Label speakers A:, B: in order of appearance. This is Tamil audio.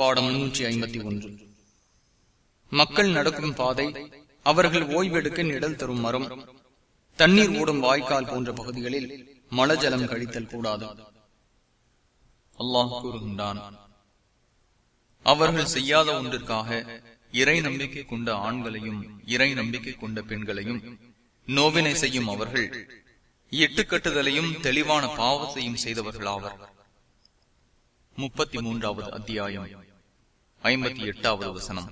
A: பாடம் முன்னூற்றி ஐம்பத்தி ஒன்று. மக்கள் நடக்கும் பாதை அவர்கள் ஓய்வெடுக்க நிழல் தரும் மரம் தண்ணீர் ஓடும் வாய்க்கால் போன்ற பகுதிகளில் மலஜலம் கழித்தல் கூடாது. அல்லாஹ் கூறுகின்றான் அவர்கள் செய்யாத ஒன்றிற்காக இறை நம்பிக்கை கொண்ட ஆண்களையும் இறை நம்பிக்கை கொண்ட பெண்களையும் நோவினை செய்யும் அவர்கள் எட்டு கட்டுதலையும் தெளிவான பாவத்தையும் செய்தவர்களாவர் முப்பத்தி மூன்றாவது அத்தியாயம் ஐம்பத்தி எட்டாவது வசனம்.